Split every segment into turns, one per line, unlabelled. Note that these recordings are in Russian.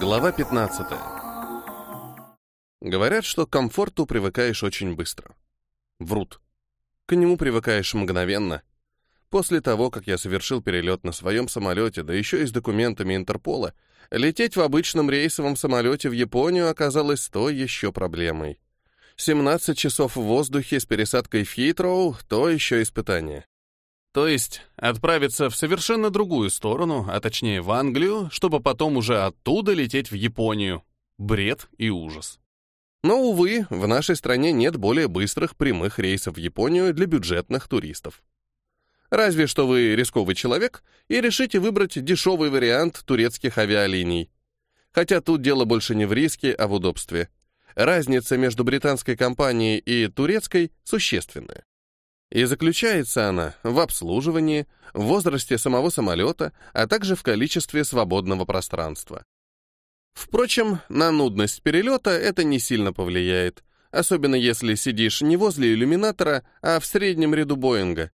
Глава 15. Говорят, что к комфорту привыкаешь очень быстро. Врут. К нему привыкаешь мгновенно. После того, как я совершил перелет на своем самолете, да еще и с документами Интерпола, лететь в обычном рейсовом самолете в Японию оказалось той еще проблемой. 17 часов в воздухе с пересадкой в Хитроу — то еще испытание. То есть отправиться в совершенно другую сторону, а точнее в Англию, чтобы потом уже оттуда лететь в Японию. Бред и ужас. Но, увы, в нашей стране нет более быстрых прямых рейсов в Японию для бюджетных туристов. Разве что вы рисковый человек и решите выбрать дешевый вариант турецких авиалиний. Хотя тут дело больше не в риске, а в удобстве. Разница между британской компанией и турецкой существенная. И заключается она в обслуживании, в возрасте самого самолета, а также в количестве свободного пространства. Впрочем, на нудность перелета это не сильно повлияет, особенно если сидишь не возле иллюминатора, а в среднем ряду Боинга.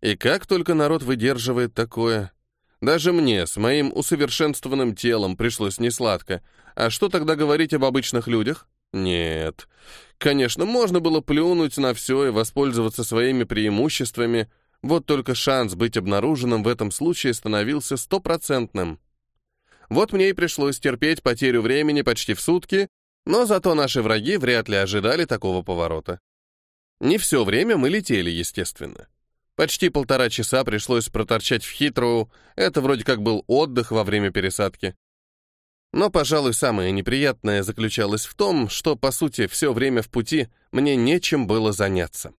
И как только народ выдерживает такое? Даже мне, с моим усовершенствованным телом, пришлось несладко. А что тогда говорить об обычных людях? Нет. Конечно, можно было плюнуть на все и воспользоваться своими преимуществами, вот только шанс быть обнаруженным в этом случае становился стопроцентным. Вот мне и пришлось терпеть потерю времени почти в сутки, но зато наши враги вряд ли ожидали такого поворота. Не все время мы летели, естественно. Почти полтора часа пришлось проторчать в Хитроу, это вроде как был отдых во время пересадки. Но, пожалуй, самое неприятное заключалось в том, что, по сути, все время в пути мне нечем было заняться.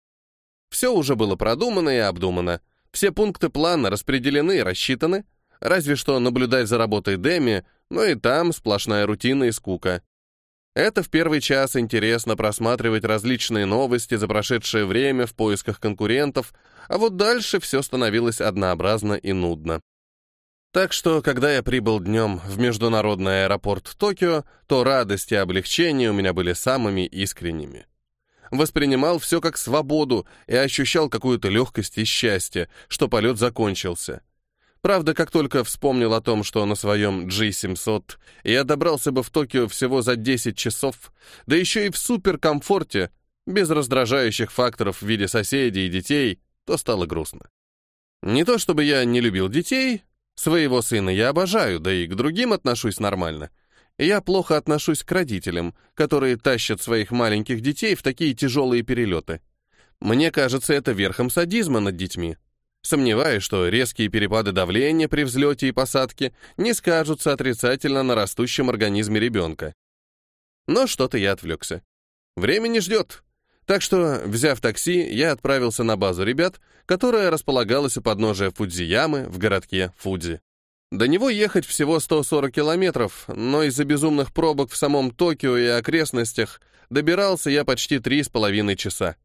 Все уже было продумано и обдумано, все пункты плана распределены и рассчитаны, разве что наблюдать за работой Деми, но и там сплошная рутина и скука. Это в первый час интересно просматривать различные новости за прошедшее время в поисках конкурентов, а вот дальше все становилось однообразно и нудно. Так что, когда я прибыл днем в международный аэропорт Токио, то радость и облегчение у меня были самыми искренними. Воспринимал все как свободу и ощущал какую-то легкость и счастье, что полет закончился. Правда, как только вспомнил о том, что на своем G700 я добрался бы в Токио всего за 10 часов, да еще и в суперкомфорте, без раздражающих факторов в виде соседей и детей, то стало грустно. Не то чтобы я не любил детей, Своего сына я обожаю, да и к другим отношусь нормально. Я плохо отношусь к родителям, которые тащат своих маленьких детей в такие тяжелые перелеты. Мне кажется, это верхом садизма над детьми. Сомневаюсь, что резкие перепады давления при взлете и посадке не скажутся отрицательно на растущем организме ребенка. Но что-то я отвлекся. Время не ждет. Так что, взяв такси, я отправился на базу ребят, которая располагалась у подножия Фудзиямы в городке Фудзи. До него ехать всего 140 километров, но из-за безумных пробок в самом Токио и окрестностях добирался я почти три с половиной часа.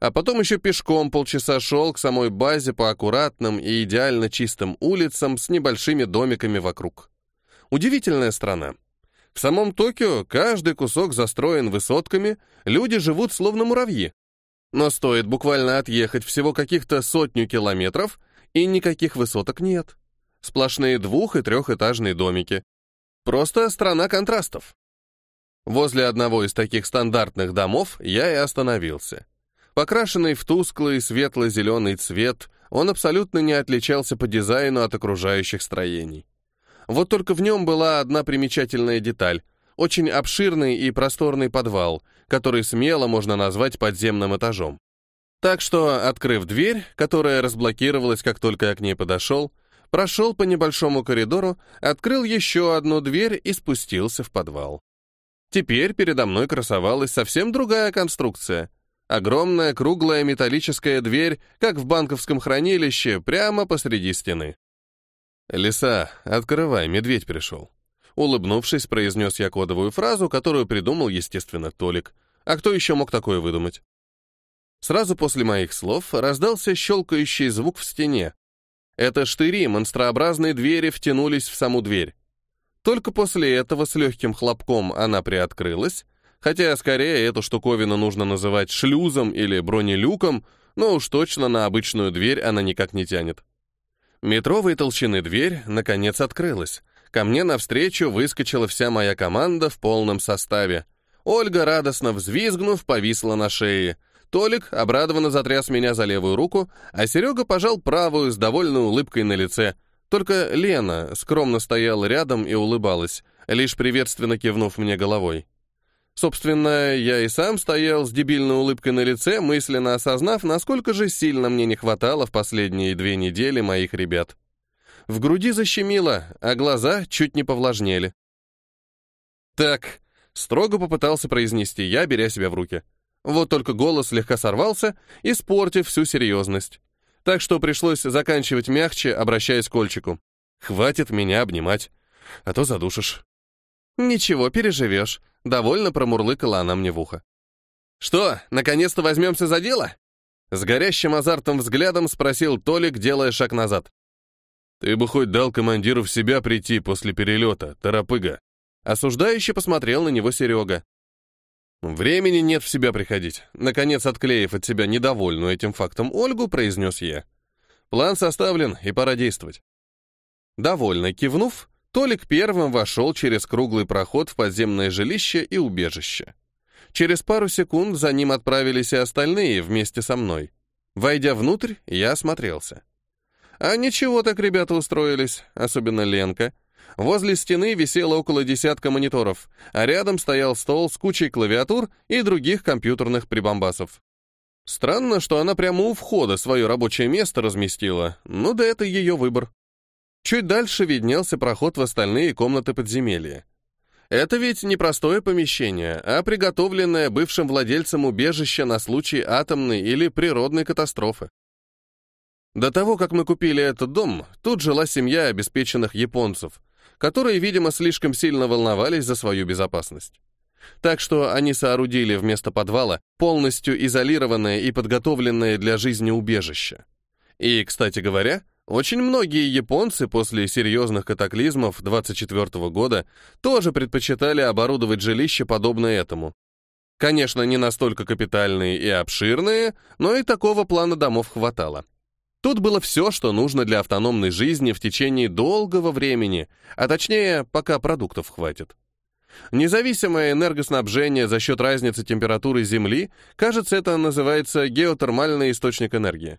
А потом еще пешком полчаса шел к самой базе по аккуратным и идеально чистым улицам с небольшими домиками вокруг. Удивительная страна. В самом Токио каждый кусок застроен высотками, люди живут словно муравьи. Но стоит буквально отъехать всего каких-то сотню километров, и никаких высоток нет. Сплошные двух- и трехэтажные домики. Просто страна контрастов. Возле одного из таких стандартных домов я и остановился. Покрашенный в тусклый светло-зеленый цвет, он абсолютно не отличался по дизайну от окружающих строений. Вот только в нем была одна примечательная деталь — очень обширный и просторный подвал, который смело можно назвать подземным этажом. Так что, открыв дверь, которая разблокировалась, как только я к ней подошел, прошел по небольшому коридору, открыл еще одну дверь и спустился в подвал. Теперь передо мной красовалась совсем другая конструкция. Огромная круглая металлическая дверь, как в банковском хранилище, прямо посреди стены. «Лиса, открывай, медведь пришел». Улыбнувшись, произнес я кодовую фразу, которую придумал, естественно, Толик. А кто еще мог такое выдумать? Сразу после моих слов раздался щелкающий звук в стене. Это штыри монстрообразной двери втянулись в саму дверь. Только после этого с легким хлопком она приоткрылась, хотя скорее эту штуковину нужно называть шлюзом или бронелюком, но уж точно на обычную дверь она никак не тянет. Метровой толщины дверь, наконец, открылась, ко мне навстречу выскочила вся моя команда в полном составе. Ольга, радостно взвизгнув, повисла на шее. Толик обрадованно затряс меня за левую руку, а Серега пожал правую с довольной улыбкой на лице. Только Лена скромно стояла рядом и улыбалась, лишь приветственно кивнув мне головой. Собственно, я и сам стоял с дебильной улыбкой на лице, мысленно осознав, насколько же сильно мне не хватало в последние две недели моих ребят. В груди защемило, а глаза чуть не повлажнели. «Так», — строго попытался произнести я, беря себя в руки. Вот только голос слегка сорвался, испортив всю серьезность. Так что пришлось заканчивать мягче, обращаясь к Ольчику. «Хватит меня обнимать, а то задушишь». «Ничего, переживешь», — довольно промурлыкала она мне в ухо. «Что, наконец-то возьмемся за дело?» С горящим азартом взглядом спросил Толик, делая шаг назад. «Ты бы хоть дал командиру в себя прийти после перелета, торопыга». Осуждающе посмотрел на него Серега. «Времени нет в себя приходить», — наконец отклеив от себя недовольную этим фактом Ольгу, произнес я. «План составлен, и пора действовать». Довольно кивнув, Толик первым вошел через круглый проход в подземное жилище и убежище. Через пару секунд за ним отправились и остальные вместе со мной. Войдя внутрь, я осмотрелся. А ничего так ребята устроились, особенно Ленка — Возле стены висело около десятка мониторов, а рядом стоял стол с кучей клавиатур и других компьютерных прибамбасов. Странно, что она прямо у входа свое рабочее место разместила, но да это ее выбор. Чуть дальше виднелся проход в остальные комнаты подземелья. Это ведь не простое помещение, а приготовленное бывшим владельцем убежище на случай атомной или природной катастрофы. До того, как мы купили этот дом, тут жила семья обеспеченных японцев, которые, видимо, слишком сильно волновались за свою безопасность. Так что они соорудили вместо подвала полностью изолированное и подготовленное для жизни убежище. И, кстати говоря, очень многие японцы после серьезных катаклизмов 24 года тоже предпочитали оборудовать жилище подобно этому. Конечно, не настолько капитальные и обширные, но и такого плана домов хватало. Тут было все, что нужно для автономной жизни в течение долгого времени, а точнее, пока продуктов хватит. Независимое энергоснабжение за счет разницы температуры Земли, кажется, это называется геотермальный источник энергии.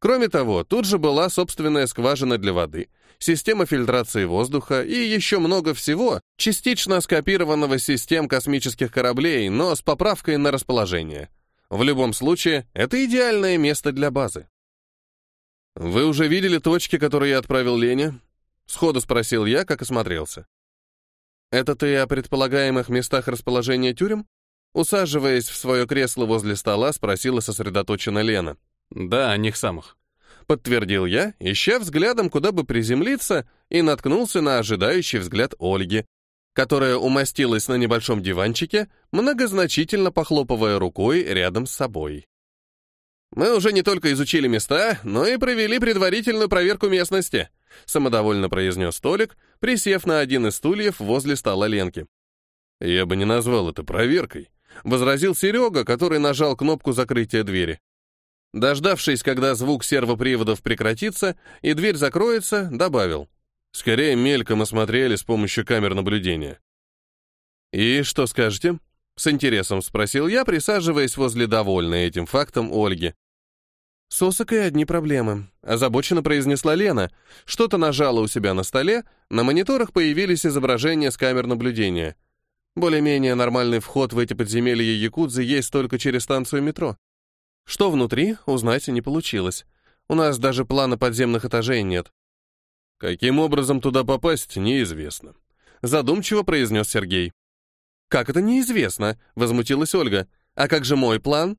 Кроме того, тут же была собственная скважина для воды, система фильтрации воздуха и еще много всего, частично скопированного систем космических кораблей, но с поправкой на расположение. В любом случае, это идеальное место для базы. «Вы уже видели точки, которые я отправил Лене?» Сходу спросил я, как осмотрелся. «Это ты о предполагаемых местах расположения тюрем?» Усаживаясь в свое кресло возле стола, спросила сосредоточенно Лена. «Да, о них самых». Подтвердил я, ища взглядом, куда бы приземлиться, и наткнулся на ожидающий взгляд Ольги, которая умостилась на небольшом диванчике, многозначительно похлопывая рукой рядом с собой. Мы уже не только изучили места, но и провели предварительную проверку местности», самодовольно произнес Толик, присев на один из стульев возле стола Ленки. «Я бы не назвал это проверкой», — возразил Серега, который нажал кнопку закрытия двери. Дождавшись, когда звук сервоприводов прекратится и дверь закроется, добавил. «Скорее мельком осмотрели с помощью камер наблюдения». «И что скажете?» С интересом спросил я, присаживаясь возле довольной этим фактом Ольги. «С Осакой одни проблемы», — озабоченно произнесла Лена. Что-то нажала у себя на столе, на мониторах появились изображения с камер наблюдения. Более-менее нормальный вход в эти подземелья Якудзы есть только через станцию метро. Что внутри, узнать не получилось. У нас даже плана подземных этажей нет. Каким образом туда попасть, неизвестно. Задумчиво произнес Сергей. «Как это неизвестно?» — возмутилась Ольга. «А как же мой план?»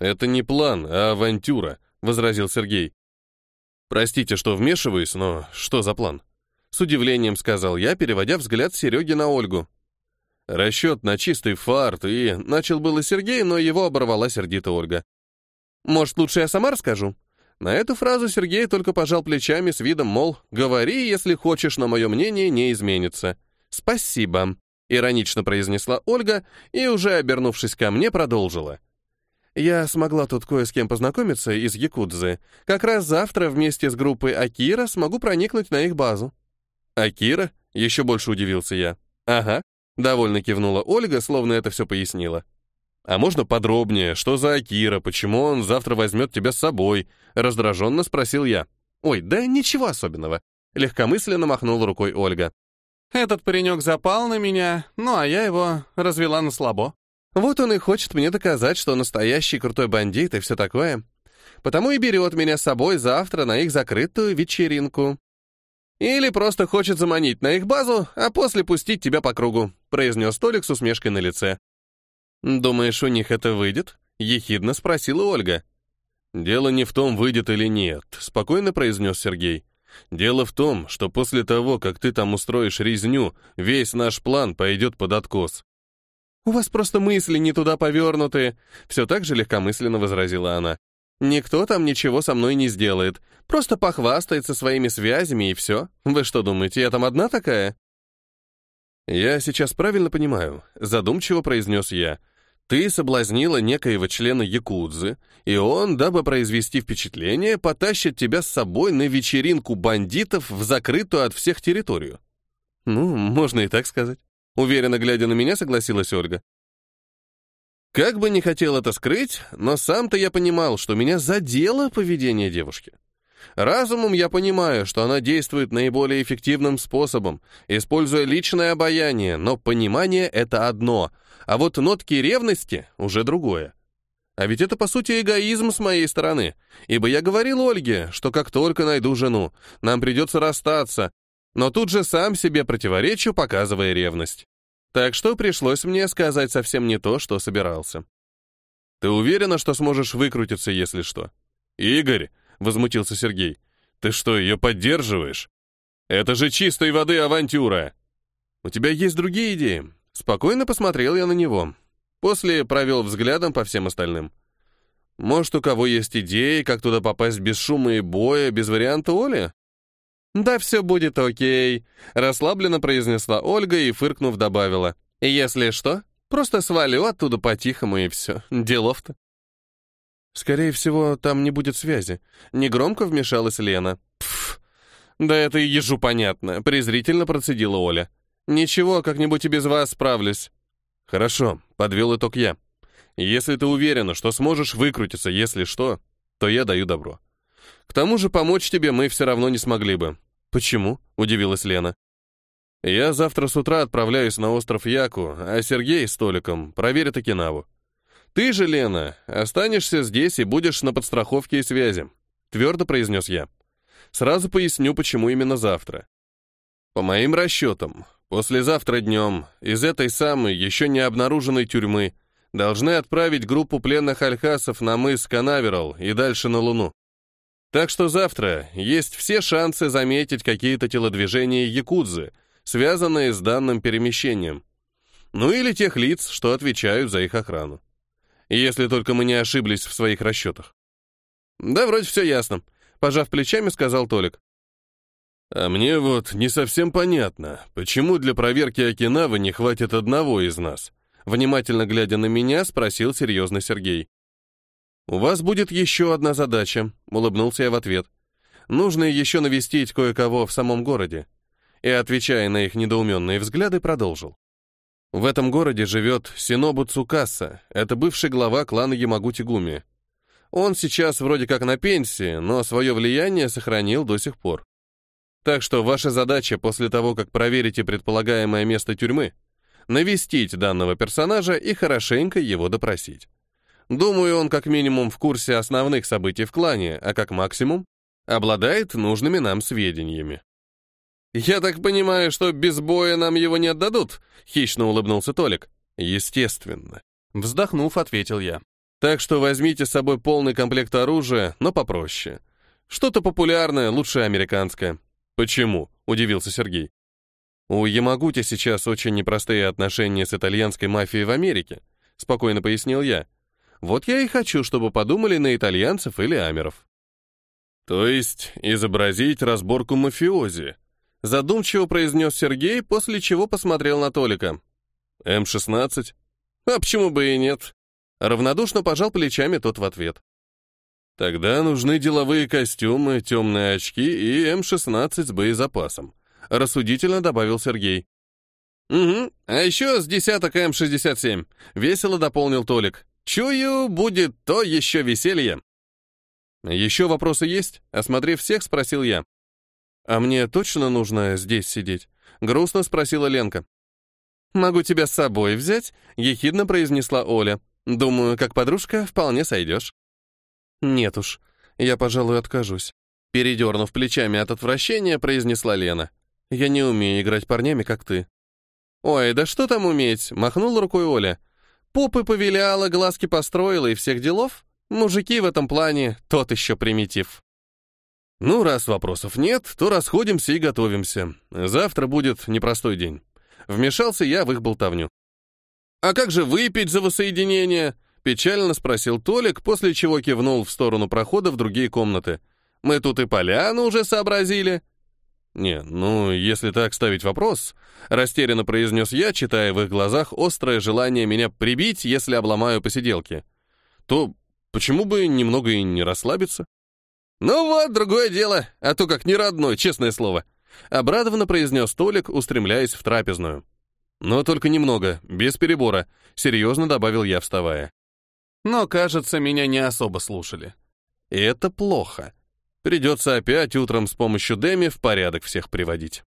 «Это не план, а авантюра», — возразил Сергей. «Простите, что вмешиваюсь, но что за план?» С удивлением сказал я, переводя взгляд Сереги на Ольгу. Расчет на чистый фарт, и начал было Сергей, но его оборвала сердито Ольга. «Может, лучше я сама расскажу?» На эту фразу Сергей только пожал плечами с видом, мол, «Говори, если хочешь, но мое мнение не изменится». «Спасибо», Иронично произнесла Ольга и, уже обернувшись ко мне, продолжила. Я смогла тут кое с кем познакомиться из Якудзы. Как раз завтра вместе с группой Акира смогу проникнуть на их базу. Акира? Еще больше удивился я. Ага. Довольно кивнула Ольга, словно это все пояснила. А можно подробнее, что за Акира, почему он завтра возьмет тебя с собой? Раздраженно спросил я. Ой, да ничего особенного. Легкомысленно махнула рукой Ольга. Этот паренек запал на меня, ну а я его развела на слабо. Вот он и хочет мне доказать, что настоящий крутой бандит и все такое. Потому и берет меня с собой завтра на их закрытую вечеринку. Или просто хочет заманить на их базу, а после пустить тебя по кругу», — произнес Толик с усмешкой на лице. «Думаешь, у них это выйдет?» — ехидно спросила Ольга. «Дело не в том, выйдет или нет», — спокойно произнес Сергей. «Дело в том, что после того, как ты там устроишь резню, весь наш план пойдет под откос». «У вас просто мысли не туда повернуты», — все так же легкомысленно возразила она. Никто там ничего со мной не сделает. Просто похвастается своими связями и все. Вы что думаете, я там одна такая? Я сейчас правильно понимаю, задумчиво произнес я. Ты соблазнила некоего члена Якудзы, и он, дабы произвести впечатление, потащит тебя с собой на вечеринку бандитов в закрытую от всех территорию. Ну, можно и так сказать. Уверенно глядя на меня, согласилась Ольга. Как бы не хотел это скрыть, но сам-то я понимал, что меня задело поведение девушки. Разумом я понимаю, что она действует наиболее эффективным способом, используя личное обаяние, но понимание — это одно, а вот нотки ревности — уже другое. А ведь это, по сути, эгоизм с моей стороны, ибо я говорил Ольге, что как только найду жену, нам придется расстаться, но тут же сам себе противоречу, показывая ревность. Так что пришлось мне сказать совсем не то, что собирался. «Ты уверена, что сможешь выкрутиться, если что?» «Игорь!» — возмутился Сергей. «Ты что, ее поддерживаешь? Это же чистой воды авантюра!» «У тебя есть другие идеи?» Спокойно посмотрел я на него. После провел взглядом по всем остальным. «Может, у кого есть идеи, как туда попасть без шума и боя, без варианта Оли?» «Да все будет окей», — расслабленно произнесла Ольга и, фыркнув, добавила. «Если что, просто свалю оттуда по-тихому и все. Делов-то». «Скорее всего, там не будет связи», — негромко вмешалась Лена. «Пф, да это и ежу понятно», — презрительно процедила Оля. «Ничего, как-нибудь и без вас справлюсь». «Хорошо», — подвел итог я. «Если ты уверена, что сможешь выкрутиться, если что, то я даю добро. К тому же помочь тебе мы все равно не смогли бы. «Почему?» — удивилась Лена. «Я завтра с утра отправляюсь на остров Яку, а Сергей с Толиком проверит Окинаву. Ты же, Лена, останешься здесь и будешь на подстраховке и связи», — твердо произнес я. «Сразу поясню, почему именно завтра. По моим расчетам, послезавтра днем из этой самой, еще не обнаруженной тюрьмы должны отправить группу пленных альхасов на мыс Канаверал и дальше на Луну. Так что завтра есть все шансы заметить какие-то телодвижения якудзы, связанные с данным перемещением. Ну или тех лиц, что отвечают за их охрану. Если только мы не ошиблись в своих расчетах. Да, вроде все ясно, пожав плечами, сказал Толик. А мне вот не совсем понятно, почему для проверки Окинавы не хватит одного из нас. Внимательно глядя на меня, спросил серьезно Сергей. «У вас будет еще одна задача», — улыбнулся я в ответ. «Нужно еще навестить кое-кого в самом городе». И, отвечая на их недоуменные взгляды, продолжил. В этом городе живет Синобу Цукаса, это бывший глава клана Ямагути-Гуми. Он сейчас вроде как на пенсии, но свое влияние сохранил до сих пор. Так что ваша задача после того, как проверите предполагаемое место тюрьмы, навестить данного персонажа и хорошенько его допросить. Думаю, он как минимум в курсе основных событий в клане, а как максимум обладает нужными нам сведениями. «Я так понимаю, что без боя нам его не отдадут?» — хищно улыбнулся Толик. «Естественно». Вздохнув, ответил я. «Так что возьмите с собой полный комплект оружия, но попроще. Что-то популярное, лучше американское». «Почему?» — удивился Сергей. «У Ямагути сейчас очень непростые отношения с итальянской мафией в Америке», — спокойно пояснил я. Вот я и хочу, чтобы подумали на итальянцев или амеров. То есть изобразить разборку мафиози, задумчиво произнес Сергей, после чего посмотрел на Толика. М-16? А почему бы и нет? Равнодушно пожал плечами тот в ответ. Тогда нужны деловые костюмы, темные очки и М-16 с боезапасом. — рассудительно добавил Сергей. «Угу, а еще с десяток М-67», — весело дополнил Толик. «Чую, будет то еще веселье». «Еще вопросы есть?» — осмотрев всех, спросил я. «А мне точно нужно здесь сидеть?» — грустно спросила Ленка. «Могу тебя с собой взять?» — ехидно произнесла Оля. «Думаю, как подружка вполне сойдешь». «Нет уж, я, пожалуй, откажусь». Передернув плечами от отвращения, произнесла Лена. «Я не умею играть парнями, как ты». «Ой, да что там уметь?» — махнула рукой Оля. «Попы повеляла, глазки построила и всех делов. Мужики в этом плане тот еще примитив». «Ну, раз вопросов нет, то расходимся и готовимся. Завтра будет непростой день». Вмешался я в их болтовню. «А как же выпить за воссоединение?» — печально спросил Толик, после чего кивнул в сторону прохода в другие комнаты. «Мы тут и поляну уже сообразили». «Не, ну, если так ставить вопрос», — растерянно произнес я, читая в их глазах острое желание меня прибить, если обломаю посиделки, то почему бы немного и не расслабиться? «Ну вот, другое дело, а то как не родной, честное слово», — обрадованно произнес Толик, устремляясь в трапезную. «Но только немного, без перебора», — серьезно добавил я, вставая. Но, кажется, меня не особо слушали. И это плохо. Придется опять утром с помощью Деми в порядок всех приводить.